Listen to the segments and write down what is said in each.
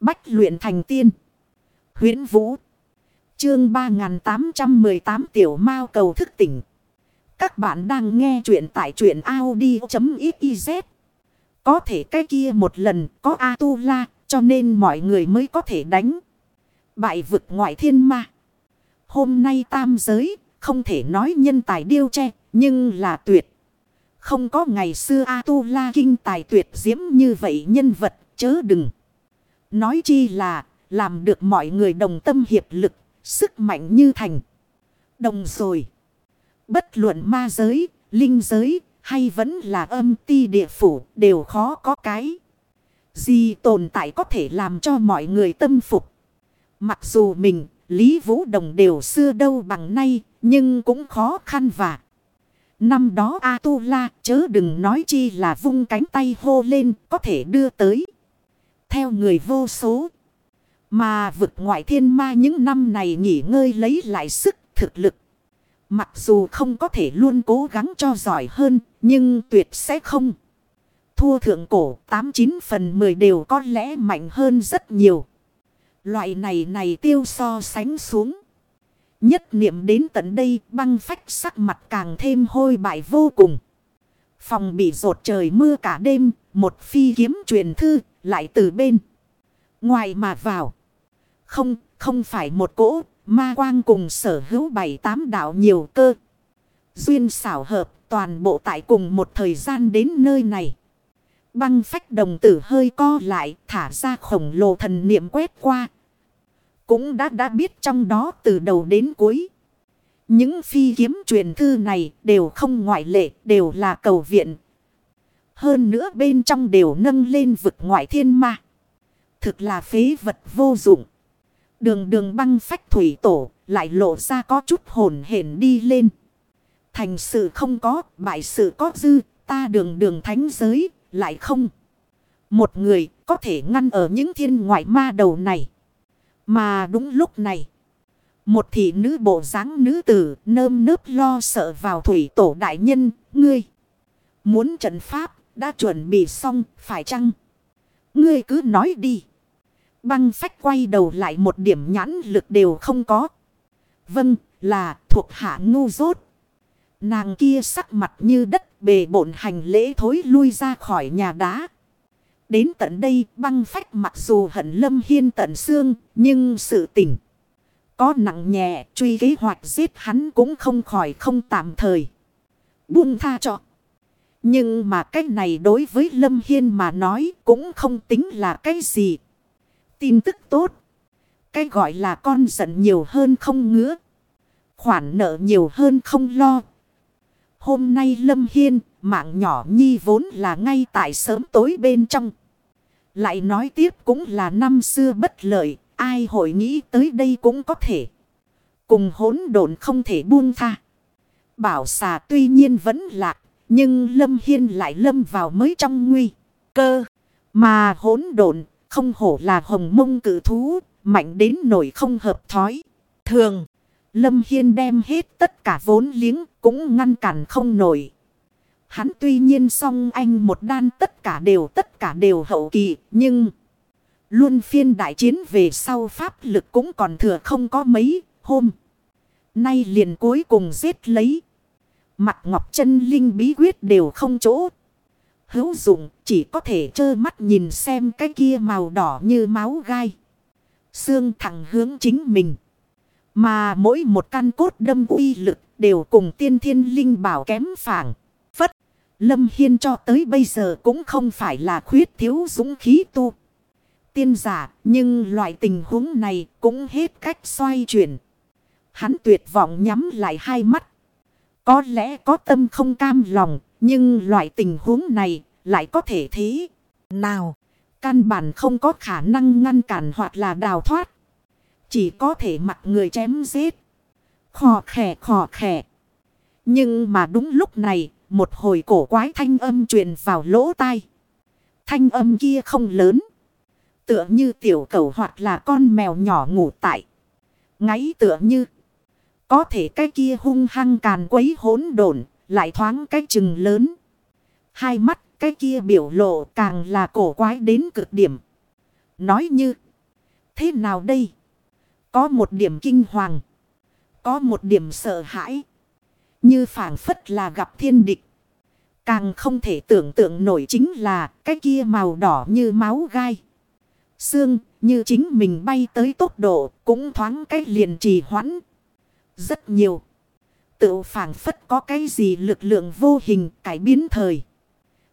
Bách luyện thành tiên. huyễn Vũ. Chương 3818 Tiểu Mao cầu thức tỉnh. Các bạn đang nghe truyện tại truyện Audi.xyz. Có thể cái kia một lần có A-tu-la, cho nên mọi người mới có thể đánh. Bại vực ngoại thiên ma. Hôm nay tam giới, không thể nói nhân tài điêu tre nhưng là tuyệt. Không có ngày xưa A-tu-la kinh tài tuyệt diễm như vậy nhân vật, chớ đừng. Nói chi là làm được mọi người đồng tâm hiệp lực, sức mạnh như thành. Đồng rồi. Bất luận ma giới, linh giới hay vẫn là âm ti địa phủ đều khó có cái. Gì tồn tại có thể làm cho mọi người tâm phục. Mặc dù mình, Lý Vũ Đồng đều xưa đâu bằng nay, nhưng cũng khó khăn và. Năm đó A-tu-la chớ đừng nói chi là vung cánh tay hô lên có thể đưa tới. Theo người vô số. Mà vực ngoại thiên ma những năm này nghỉ ngơi lấy lại sức thực lực. Mặc dù không có thể luôn cố gắng cho giỏi hơn, nhưng tuyệt sẽ không. Thua thượng cổ 89 phần 10 đều có lẽ mạnh hơn rất nhiều. Loại này này tiêu so sánh xuống. Nhất niệm đến tận đây băng phách sắc mặt càng thêm hôi bại vô cùng. Phòng bị rột trời mưa cả đêm, một phi kiếm truyền thư lại từ bên. Ngoài mà vào. Không, không phải một cỗ, ma quang cùng sở hữu bảy tám đạo nhiều cơ. Duyên xảo hợp toàn bộ tại cùng một thời gian đến nơi này. Băng phách đồng tử hơi co lại, thả ra khổng lồ thần niệm quét qua. Cũng đã đã biết trong đó từ đầu đến cuối. Những phi kiếm truyền thư này đều không ngoại lệ, đều là cầu viện. Hơn nữa bên trong đều nâng lên vực ngoại thiên ma. Thực là phế vật vô dụng. Đường đường băng phách thủy tổ lại lộ ra có chút hồn hển đi lên. Thành sự không có, bại sự có dư, ta đường đường thánh giới, lại không. Một người có thể ngăn ở những thiên ngoại ma đầu này. Mà đúng lúc này. Một thị nữ bộ dáng nữ tử nơm nớp lo sợ vào thủy tổ đại nhân, ngươi. Muốn trận pháp, đã chuẩn bị xong, phải chăng? Ngươi cứ nói đi. Băng phách quay đầu lại một điểm nhãn lực đều không có. Vâng, là thuộc hạ ngu dốt. Nàng kia sắc mặt như đất bề bộn hành lễ thối lui ra khỏi nhà đá. Đến tận đây băng phách mặc dù hận lâm hiên tận xương nhưng sự tỉnh. Có nặng nhẹ truy kế hoạch giết hắn cũng không khỏi không tạm thời. Buông tha cho. Nhưng mà cái này đối với Lâm Hiên mà nói cũng không tính là cái gì. Tin tức tốt. Cái gọi là con giận nhiều hơn không ngứa. Khoản nợ nhiều hơn không lo. Hôm nay Lâm Hiên, mạng nhỏ nhi vốn là ngay tại sớm tối bên trong. Lại nói tiếp cũng là năm xưa bất lợi, ai hội nghĩ tới đây cũng có thể. Cùng hỗn độn không thể buông tha. Bảo xà tuy nhiên vẫn lạc, nhưng Lâm Hiên lại lâm vào mới trong nguy cơ. Mà hỗn độn không hổ là hồng mông cử thú, mạnh đến nổi không hợp thói. Thường, Lâm Hiên đem hết tất cả vốn liếng cũng ngăn cản không nổi. Hắn tuy nhiên song anh một đan tất cả đều tất cả đều hậu kỳ, nhưng... Luôn phiên đại chiến về sau pháp lực cũng còn thừa không có mấy hôm. Nay liền cuối cùng giết lấy. Mặt ngọc chân linh bí quyết đều không chỗ. Hữu dụng, chỉ có thể trơ mắt nhìn xem cái kia màu đỏ như máu gai. Xương thẳng hướng chính mình. Mà mỗi một căn cốt đâm uy lực đều cùng tiên thiên linh bảo kém phản. Phất. Lâm Hiên cho tới bây giờ cũng không phải là khuyết thiếu dũng khí tu. Tiên giả nhưng loại tình huống này cũng hết cách xoay chuyển. Hắn tuyệt vọng nhắm lại hai mắt. Có lẽ có tâm không cam lòng nhưng loại tình huống này lại có thể thế. Nào, căn bản không có khả năng ngăn cản hoặc là đào thoát. Chỉ có thể mặc người chém giết. Khò khẻ khò khẻ. Nhưng mà đúng lúc này, một hồi cổ quái thanh âm truyền vào lỗ tai. Thanh âm kia không lớn. Tựa như tiểu cầu hoặc là con mèo nhỏ ngủ tại. Ngáy tựa như. Có thể cái kia hung hăng càn quấy hỗn độn, lại thoáng cái chừng lớn. Hai mắt cái kia biểu lộ càng là cổ quái đến cực điểm. Nói như, Thế nào đây? Có một điểm kinh hoàng. Có một điểm sợ hãi. Như phản phất là gặp thiên địch. Càng không thể tưởng tượng nổi chính là cái kia màu đỏ như máu gai. Xương như chính mình bay tới tốc độ cũng thoáng cái liền trì hoãn. Rất nhiều. Tự phản phất có cái gì lực lượng vô hình cải biến thời.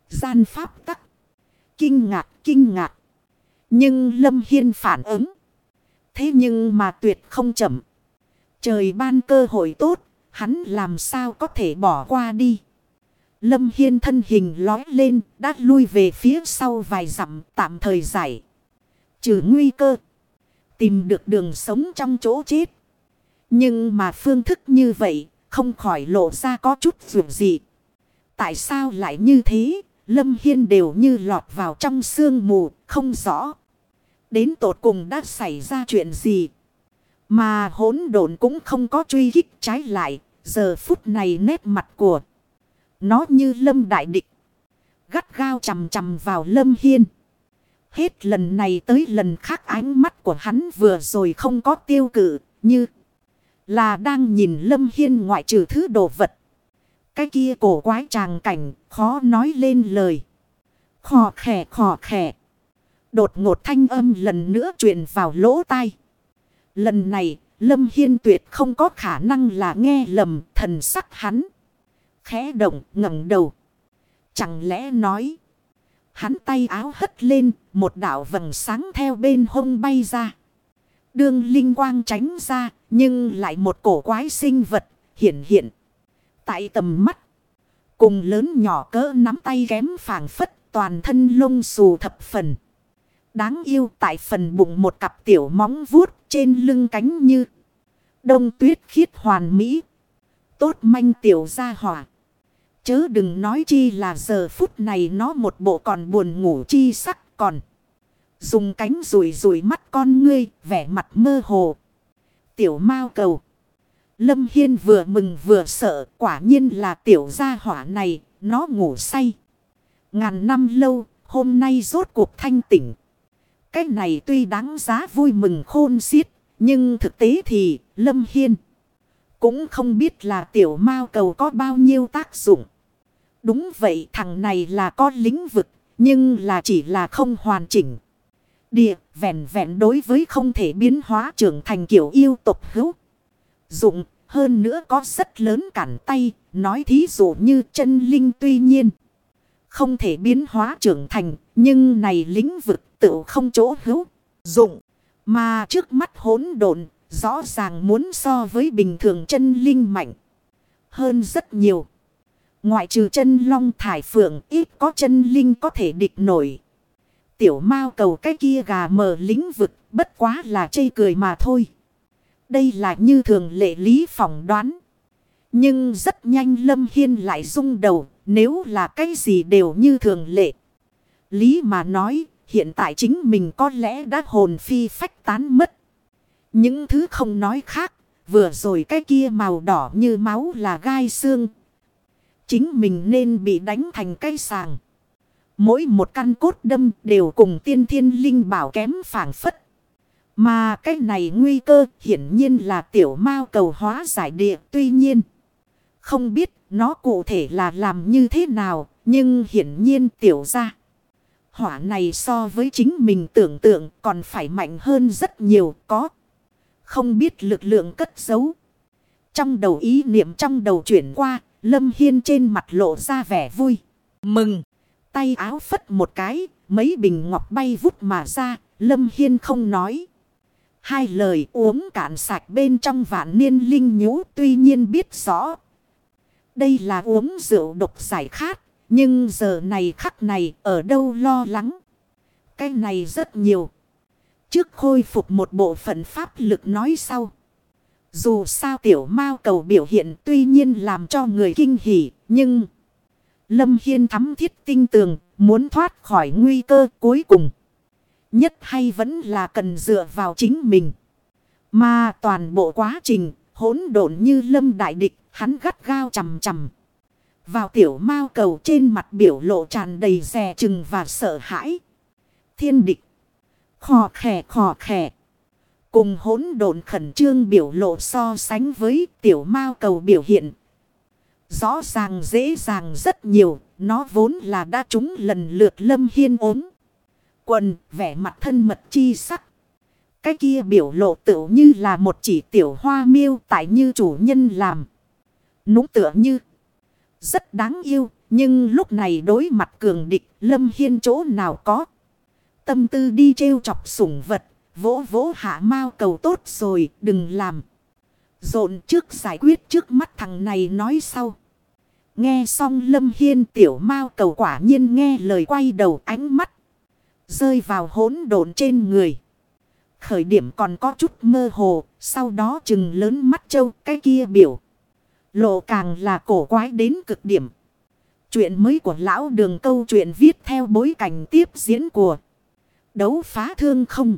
Gian pháp tắc. Kinh ngạc, kinh ngạc. Nhưng Lâm Hiên phản ứng. Thế nhưng mà tuyệt không chậm. Trời ban cơ hội tốt, hắn làm sao có thể bỏ qua đi. Lâm Hiên thân hình lói lên, đã lui về phía sau vài dặm tạm thời giải. Trừ nguy cơ. Tìm được đường sống trong chỗ chết. Nhưng mà phương thức như vậy, không khỏi lộ ra có chút dù gì. Tại sao lại như thế? Lâm Hiên đều như lọt vào trong sương mù, không rõ. Đến tột cùng đã xảy ra chuyện gì? Mà hỗn độn cũng không có truy kích trái lại. Giờ phút này nét mặt của nó như lâm đại địch. Gắt gao chầm chầm vào lâm hiên. Hết lần này tới lần khác ánh mắt của hắn vừa rồi không có tiêu cự như là đang nhìn lâm hiên ngoại trừ thứ đồ vật. Cái kia cổ quái tràng cảnh khó nói lên lời. Khò khẻ khò khẻ. Đột ngột thanh âm lần nữa truyền vào lỗ tai. Lần này, Lâm Hiên tuyệt không có khả năng là nghe lầm thần sắc hắn. Khẽ động ngẩng đầu. Chẳng lẽ nói. Hắn tay áo hất lên, một đảo vầng sáng theo bên hông bay ra. Đường linh quang tránh ra, nhưng lại một cổ quái sinh vật hiện hiện. Tại tầm mắt, cùng lớn nhỏ cỡ nắm tay ghém phảng phất toàn thân lông xù thập phần. Đáng yêu tại phần bụng một cặp tiểu móng vuốt trên lưng cánh như đông tuyết khiết hoàn mỹ. Tốt manh tiểu ra hỏa. Chớ đừng nói chi là giờ phút này nó một bộ còn buồn ngủ chi sắc còn. Dùng cánh rủi rủi mắt con ngươi, vẻ mặt mơ hồ. Tiểu mao cầu. Lâm Hiên vừa mừng vừa sợ, quả nhiên là tiểu gia hỏa này, nó ngủ say. Ngàn năm lâu, hôm nay rốt cuộc thanh tỉnh. Cái này tuy đáng giá vui mừng khôn xiết, nhưng thực tế thì Lâm Hiên cũng không biết là tiểu mao cầu có bao nhiêu tác dụng. Đúng vậy thằng này là có lĩnh vực, nhưng là chỉ là không hoàn chỉnh. Địa vẹn vẹn đối với không thể biến hóa trưởng thành kiểu yêu tục hữu. Dụng hơn nữa có rất lớn cản tay, nói thí dụ như chân linh tuy nhiên. Không thể biến hóa trưởng thành, nhưng này lĩnh vực tự không chỗ hữu. Dụng, mà trước mắt hỗn độn rõ ràng muốn so với bình thường chân linh mạnh hơn rất nhiều. Ngoại trừ chân long thải phượng, ít có chân linh có thể địch nổi. Tiểu mao cầu cái kia gà mờ lĩnh vực, bất quá là chây cười mà thôi. Đây là như thường lệ lý phỏng đoán. Nhưng rất nhanh Lâm Hiên lại rung đầu, nếu là cái gì đều như thường lệ. Lý mà nói, hiện tại chính mình có lẽ đã hồn phi phách tán mất. Những thứ không nói khác, vừa rồi cái kia màu đỏ như máu là gai xương Chính mình nên bị đánh thành cây sàng. Mỗi một căn cốt đâm đều cùng tiên thiên linh bảo kém phản phất. Mà cái này nguy cơ hiển nhiên là tiểu mao cầu hóa giải địa. Tuy nhiên, không biết nó cụ thể là làm như thế nào. Nhưng hiển nhiên tiểu ra. Hỏa này so với chính mình tưởng tượng còn phải mạnh hơn rất nhiều có. Không biết lực lượng cất giấu. Trong đầu ý niệm trong đầu chuyển qua Lâm Hiên trên mặt lộ ra vẻ vui. Mừng. Tay áo phất một cái. Mấy bình ngọc bay vút mà ra. Lâm Hiên không nói. Hai lời uống cạn sạch bên trong vạn niên linh nhũ, tuy nhiên biết rõ. Đây là uống rượu độc giải khát. Nhưng giờ này khắc này ở đâu lo lắng. Cái này rất nhiều. Trước khôi phục một bộ phận pháp lực nói sau. Dù sao tiểu mao cầu biểu hiện tuy nhiên làm cho người kinh hỉ, nhưng... Lâm Hiên thắm thiết tinh tường, muốn thoát khỏi nguy cơ cuối cùng. Nhất hay vẫn là cần dựa vào chính mình. Mà toàn bộ quá trình, hỗn độn như lâm đại địch, hắn gắt gao chầm chầm. Vào tiểu mao cầu trên mặt biểu lộ tràn đầy rè chừng và sợ hãi. Thiên địch. Khò khè khò khè Cùng hỗn độn khẩn trương biểu lộ so sánh với tiểu mao cầu biểu hiện. Rõ ràng dễ dàng rất nhiều, nó vốn là đã trúng lần lượt lâm hiên ốm. Quần, vẻ mặt thân mật chi sắc. Cái kia biểu lộ tựu như là một chỉ tiểu hoa miêu tại như chủ nhân làm. Núng tựa như rất đáng yêu, nhưng lúc này đối mặt cường địch lâm hiên chỗ nào có. Tâm tư đi trêu chọc sủng vật, vỗ vỗ hạ mau cầu tốt rồi, đừng làm. Rộn trước giải quyết trước mắt thằng này nói sau. Nghe xong lâm hiên tiểu mau cầu quả nhiên nghe lời quay đầu ánh mắt. Rơi vào hỗn độn trên người. Khởi điểm còn có chút mơ hồ, sau đó chừng lớn mắt châu cái kia biểu. Lộ càng là cổ quái đến cực điểm. Chuyện mới của lão đường câu chuyện viết theo bối cảnh tiếp diễn của đấu phá thương không.